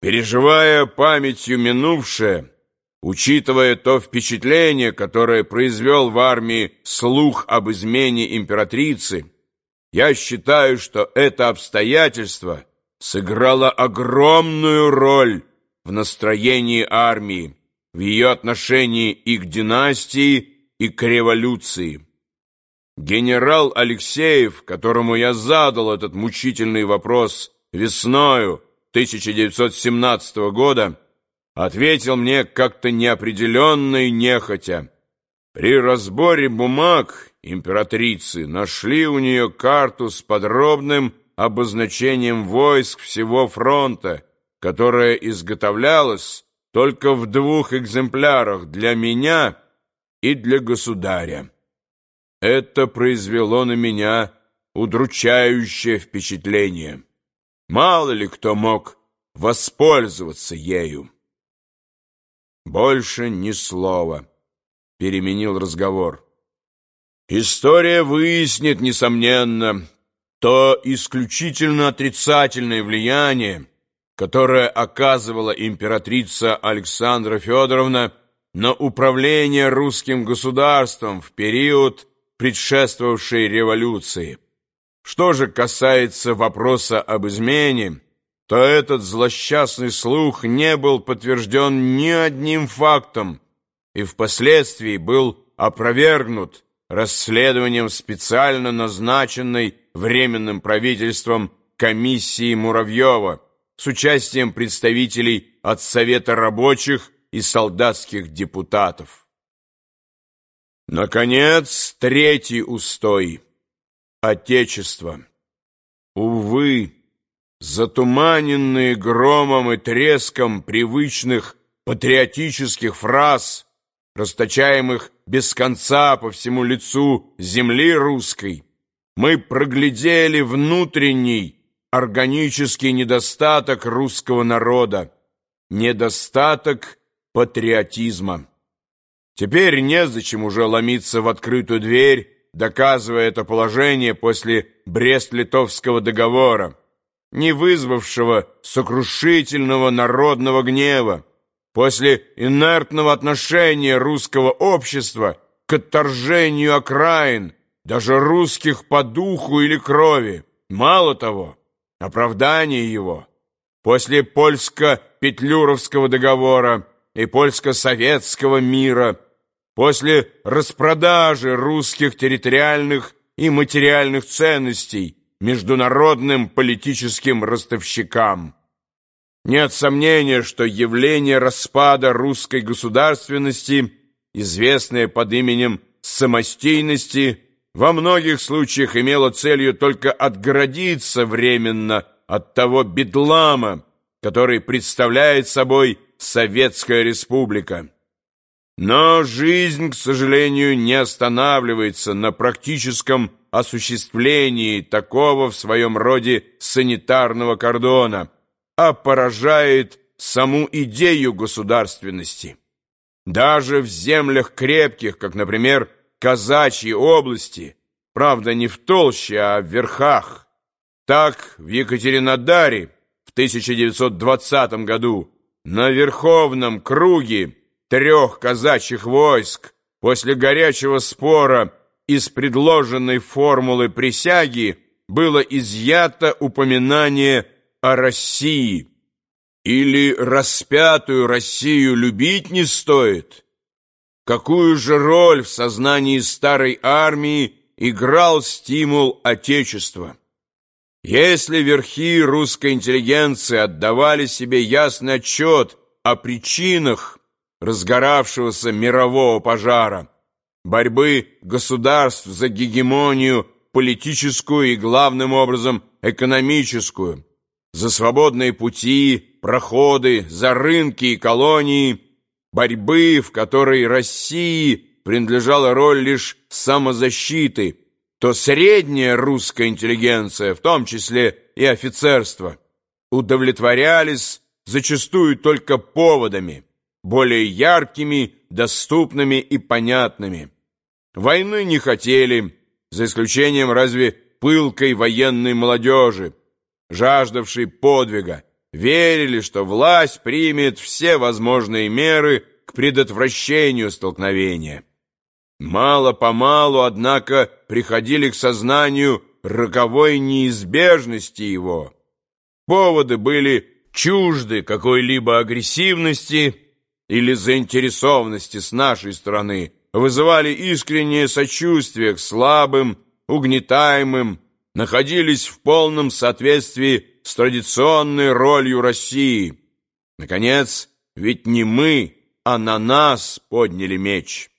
Переживая памятью минувшее, учитывая то впечатление, которое произвел в армии слух об измене императрицы, я считаю, что это обстоятельство сыграло огромную роль в настроении армии, в ее отношении и к династии, и к революции. Генерал Алексеев, которому я задал этот мучительный вопрос весною 1917 года, ответил мне как-то неопределенно и нехотя. При разборе бумаг императрицы нашли у нее карту с подробным обозначением войск всего фронта, которая изготовлялась только в двух экземплярах для меня и для государя. Это произвело на меня удручающее впечатление. Мало ли кто мог воспользоваться ею. Больше ни слова. Переменил разговор. История выяснит, несомненно, то исключительно отрицательное влияние, которое оказывала императрица Александра Федоровна на управление русским государством в период, предшествовавшей революции. Что же касается вопроса об измене, то этот злосчастный слух не был подтвержден ни одним фактом и впоследствии был опровергнут расследованием специально назначенной Временным правительством комиссии Муравьева с участием представителей от Совета рабочих и солдатских депутатов. Наконец, третий устой — Отечество. Увы, затуманенные громом и треском привычных патриотических фраз, расточаемых без конца по всему лицу земли русской, мы проглядели внутренний органический недостаток русского народа, недостаток патриотизма. Теперь незачем уже ломиться в открытую дверь, доказывая это положение после Брест-Литовского договора, не вызвавшего сокрушительного народного гнева, после инертного отношения русского общества к отторжению окраин, даже русских по духу или крови. Мало того, оправдание его после польско-петлюровского договора и польско-советского мира – после распродажи русских территориальных и материальных ценностей международным политическим ростовщикам. Нет сомнения, что явление распада русской государственности, известное под именем самостийности, во многих случаях имело целью только отгородиться временно от того бедлама, который представляет собой Советская Республика. Но жизнь, к сожалению, не останавливается на практическом осуществлении такого в своем роде санитарного кордона, а поражает саму идею государственности. Даже в землях крепких, как, например, казачьи области, правда, не в толще, а в верхах, так в Екатеринодаре в 1920 году на Верховном круге трех казачьих войск после горячего спора из предложенной формулы присяги было изъято упоминание о России. Или распятую Россию любить не стоит? Какую же роль в сознании старой армии играл стимул Отечества? Если верхи русской интеллигенции отдавали себе ясный отчет о причинах разгоравшегося мирового пожара, борьбы государств за гегемонию политическую и, главным образом, экономическую, за свободные пути, проходы, за рынки и колонии, борьбы, в которой России принадлежала роль лишь самозащиты, то средняя русская интеллигенция, в том числе и офицерство, удовлетворялись зачастую только поводами – более яркими, доступными и понятными. Войны не хотели, за исключением разве пылкой военной молодежи, жаждавшей подвига, верили, что власть примет все возможные меры к предотвращению столкновения. Мало-помалу, однако, приходили к сознанию роковой неизбежности его. Поводы были чужды какой-либо агрессивности или заинтересованности с нашей стороны, вызывали искреннее сочувствие к слабым, угнетаемым, находились в полном соответствии с традиционной ролью России. Наконец, ведь не мы, а на нас подняли меч.